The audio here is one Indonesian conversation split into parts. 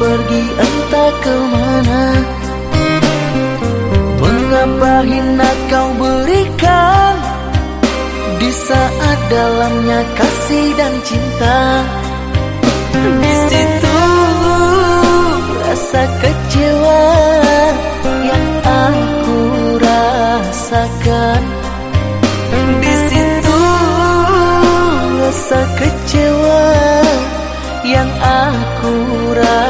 pergi entah ke mana. Mengapa hina kau berikan Di saat dalamnya kasih dan cinta. Di situ rasa kecewa yang aku rasakan. Di situ rasa kecewa yang aku rasakan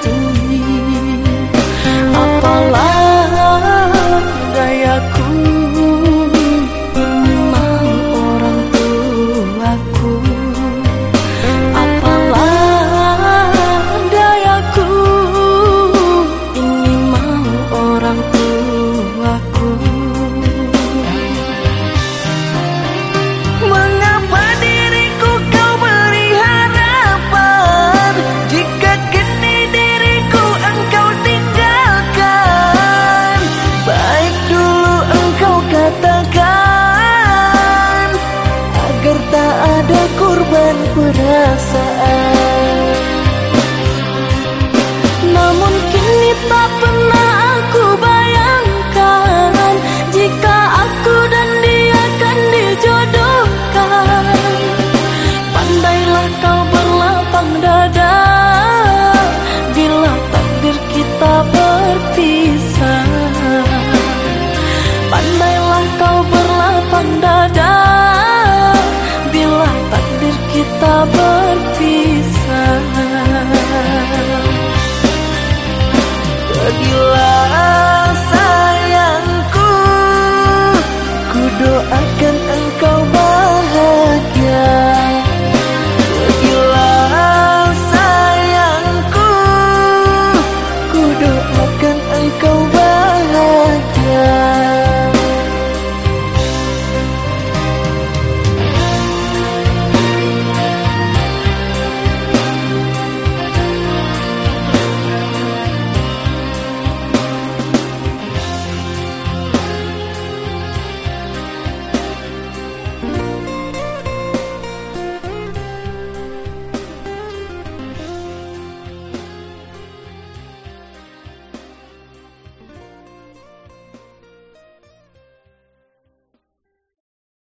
perpisahan Tergilah